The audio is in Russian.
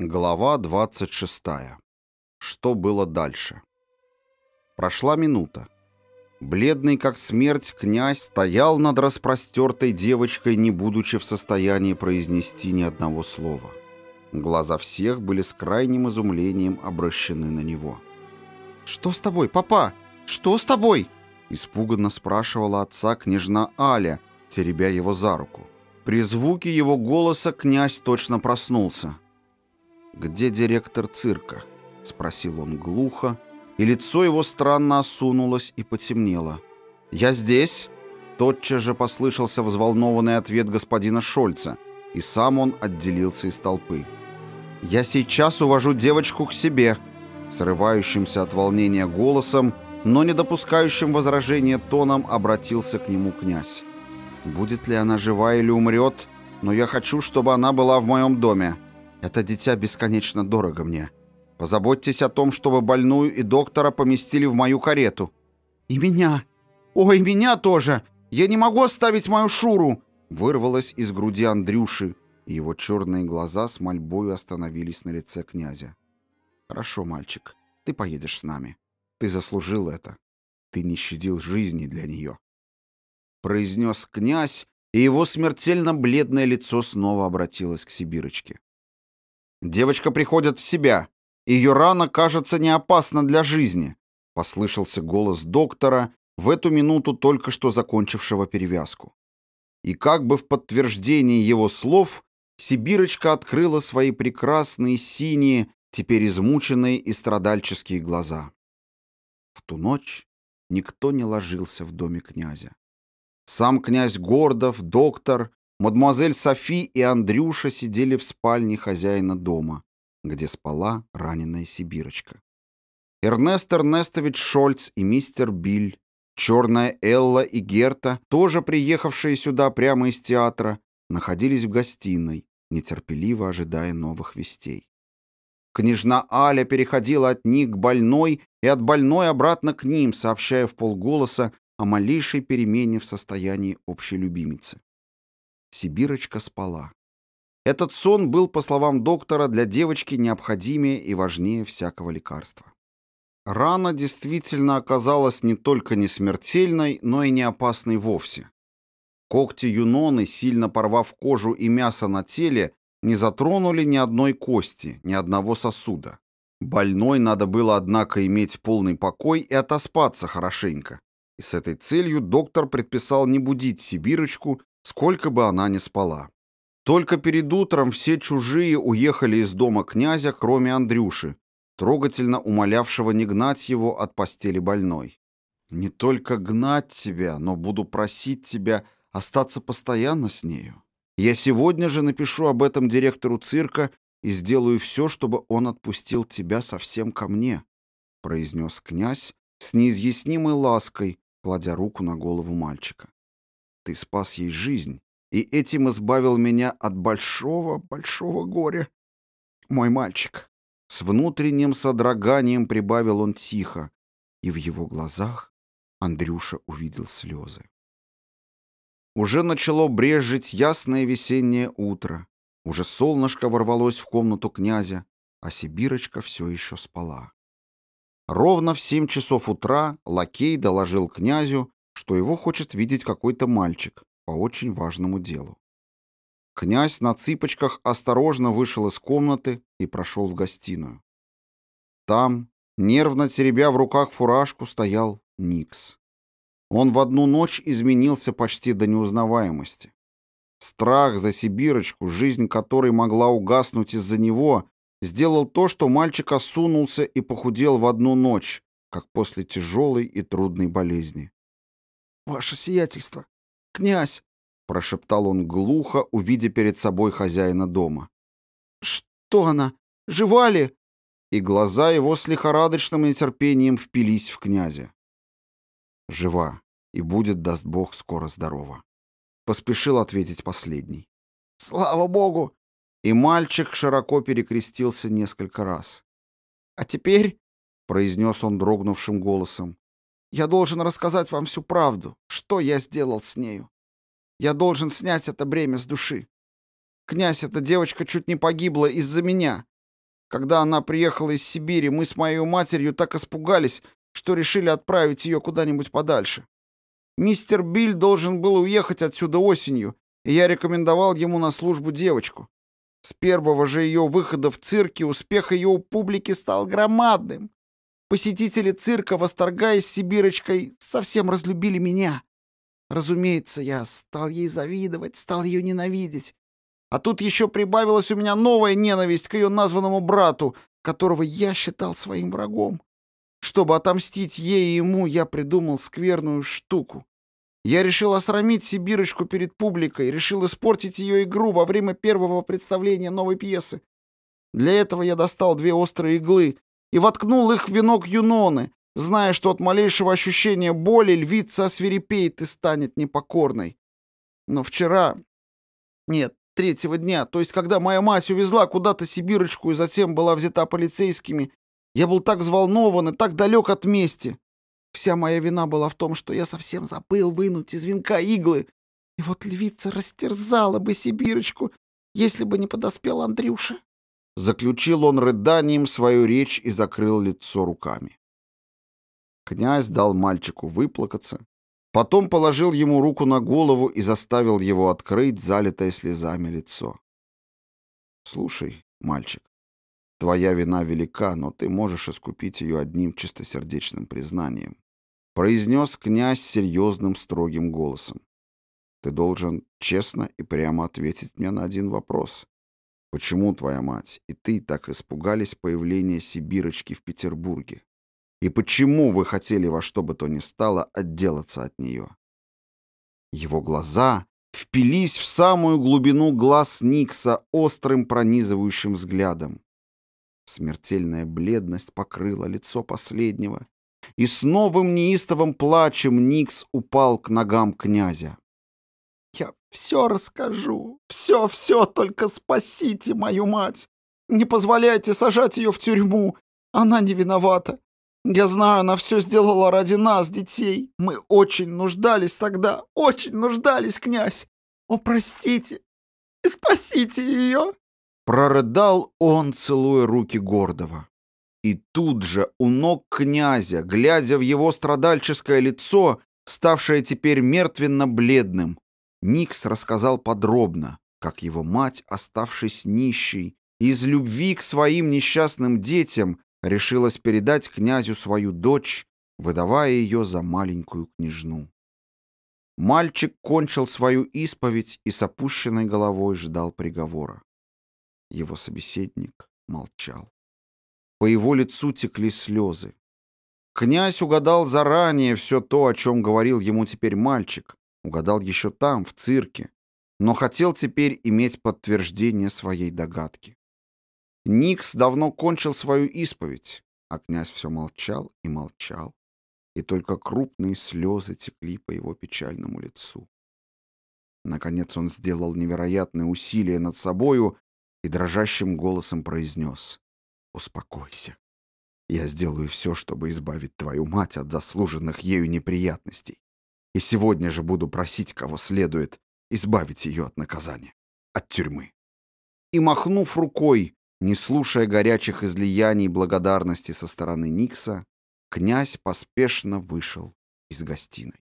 Глава 26. Что было дальше? Прошла минута. Бледный как смерть князь стоял над распростертой девочкой, не будучи в состоянии произнести ни одного слова. Глаза всех были с крайним изумлением обращены на него. «Что с тобой, папа? Что с тобой?» Испуганно спрашивала отца княжна Аля, теребя его за руку. При звуке его голоса князь точно проснулся. «Где директор цирка?» — спросил он глухо, и лицо его странно осунулось и потемнело. «Я здесь?» Тотчас же послышался взволнованный ответ господина Шольца, и сам он отделился из толпы. «Я сейчас увожу девочку к себе», срывающимся от волнения голосом, но не допускающим возражения тоном обратился к нему князь. «Будет ли она жива или умрет, но я хочу, чтобы она была в моем доме. Это дитя бесконечно дорого мне. Позаботьтесь о том, чтобы больную и доктора поместили в мою карету». «И меня! Ой, меня тоже! Я не могу оставить мою Шуру!» Вырвалось из груди Андрюши, и его черные глаза с мольбою остановились на лице князя. «Хорошо, мальчик, ты поедешь с нами. Ты заслужил это. Ты не щадил жизни для нее». Произнес князь, и его смертельно бледное лицо снова обратилось к Сибирочке. Девочка приходит в себя. Ее рана кажется не опасна для жизни. Послышался голос доктора, в эту минуту только что закончившего перевязку. И как бы в подтверждении его слов, Сибирочка открыла свои прекрасные синие, теперь измученные и страдальческие глаза. В ту ночь никто не ложился в доме князя. Сам князь Гордов, доктор, Мадемуазель Софи и Андрюша сидели в спальне хозяина дома, где спала раненая сибирочка. Эрнест Эрнестович Шольц и мистер Биль, черная Элла и Герта, тоже приехавшие сюда прямо из театра, находились в гостиной, нетерпеливо ожидая новых вестей. Княжна Аля переходила от них к больной и от больной обратно к ним, сообщая в полголоса о малейшей перемене в состоянии общей любимицы. Сибирочка спала. Этот сон был, по словам доктора, для девочки необходимее и важнее всякого лекарства. Рана действительно оказалась не только не смертельной, но и не опасной вовсе. Когти юноны, сильно порвав кожу и мясо на теле, не затронули ни одной кости, ни одного сосуда. Больной надо было, однако, иметь полный покой и отоспаться хорошенько. И с этой целью доктор предписал не будить Сибирочку сколько бы она ни спала. Только перед утром все чужие уехали из дома князя, кроме Андрюши, трогательно умолявшего не гнать его от постели больной. «Не только гнать тебя, но буду просить тебя остаться постоянно с нею. Я сегодня же напишу об этом директору цирка и сделаю все, чтобы он отпустил тебя совсем ко мне», — произнес князь с неизъяснимой лаской, кладя руку на голову мальчика. Ты спас ей жизнь и этим избавил меня от большого-большого горя. Мой мальчик. С внутренним содроганием прибавил он тихо, и в его глазах Андрюша увидел слезы. Уже начало брежить ясное весеннее утро. Уже солнышко ворвалось в комнату князя, а Сибирочка все еще спала. Ровно в семь часов утра лакей доложил князю, что его хочет видеть какой-то мальчик по очень важному делу. Князь на цыпочках осторожно вышел из комнаты и прошел в гостиную. Там, нервно теребя в руках фуражку, стоял Никс. Он в одну ночь изменился почти до неузнаваемости. Страх за Сибирочку, жизнь которой могла угаснуть из-за него, сделал то, что мальчик осунулся и похудел в одну ночь, как после тяжелой и трудной болезни. «Ваше сиятельство! Князь!» — прошептал он глухо, увидя перед собой хозяина дома. «Что она? Жива ли?» И глаза его с лихорадочным нетерпением впились в князя. «Жива, и будет, даст Бог, скоро здорова», — поспешил ответить последний. «Слава Богу!» И мальчик широко перекрестился несколько раз. «А теперь», — произнес он дрогнувшим голосом, я должен рассказать вам всю правду, что я сделал с нею. Я должен снять это бремя с души. Князь, эта девочка чуть не погибла из-за меня. Когда она приехала из Сибири, мы с моей матерью так испугались, что решили отправить ее куда-нибудь подальше. Мистер Биль должен был уехать отсюда осенью, и я рекомендовал ему на службу девочку. С первого же ее выхода в цирке успех ее у публики стал громадным. Посетители цирка, восторгаясь Сибирочкой, совсем разлюбили меня. Разумеется, я стал ей завидовать, стал ее ненавидеть. А тут еще прибавилась у меня новая ненависть к ее названному брату, которого я считал своим врагом. Чтобы отомстить ей и ему, я придумал скверную штуку. Я решил осрамить Сибирочку перед публикой, решил испортить ее игру во время первого представления новой пьесы. Для этого я достал две острые иглы и воткнул их в венок Юноны, зная, что от малейшего ощущения боли львица освирепеет и станет непокорной. Но вчера... Нет, третьего дня, то есть когда моя мать увезла куда-то Сибирочку и затем была взята полицейскими, я был так взволнован и так далек от мести. Вся моя вина была в том, что я совсем забыл вынуть из венка иглы. И вот львица растерзала бы Сибирочку, если бы не подоспел Андрюша. Заключил он рыданием свою речь и закрыл лицо руками. Князь дал мальчику выплакаться, потом положил ему руку на голову и заставил его открыть залитое слезами лицо. «Слушай, мальчик, твоя вина велика, но ты можешь искупить ее одним чистосердечным признанием», произнес князь серьезным строгим голосом. «Ты должен честно и прямо ответить мне на один вопрос. Почему твоя мать и ты так испугались появления Сибирочки в Петербурге? И почему вы хотели во что бы то ни стало отделаться от нее? Его глаза впились в самую глубину глаз Никса острым пронизывающим взглядом. Смертельная бледность покрыла лицо последнего, и с новым неистовым плачем Никс упал к ногам князя. «Я все расскажу, все-все, только спасите мою мать! Не позволяйте сажать ее в тюрьму, она не виновата. Я знаю, она все сделала ради нас, детей. Мы очень нуждались тогда, очень нуждались, князь. О, простите и спасите ее!» Прорыдал он, целуя руки Гордова. И тут же у ног князя, глядя в его страдальческое лицо, ставшее теперь мертвенно-бледным, Никс рассказал подробно, как его мать, оставшись нищей, из любви к своим несчастным детям, решилась передать князю свою дочь, выдавая ее за маленькую княжну. Мальчик кончил свою исповедь и с опущенной головой ждал приговора. Его собеседник молчал. По его лицу текли слезы. Князь угадал заранее все то, о чем говорил ему теперь мальчик, угадал еще там, в цирке, но хотел теперь иметь подтверждение своей догадки. Никс давно кончил свою исповедь, а князь все молчал и молчал, и только крупные слезы текли по его печальному лицу. Наконец он сделал невероятное усилие над собою и дрожащим голосом произнес «Успокойся. Я сделаю все, чтобы избавить твою мать от заслуженных ею неприятностей. И сегодня же буду просить, кого следует, избавить ее от наказания, от тюрьмы». И, махнув рукой, не слушая горячих излияний благодарности со стороны Никса, князь поспешно вышел из гостиной.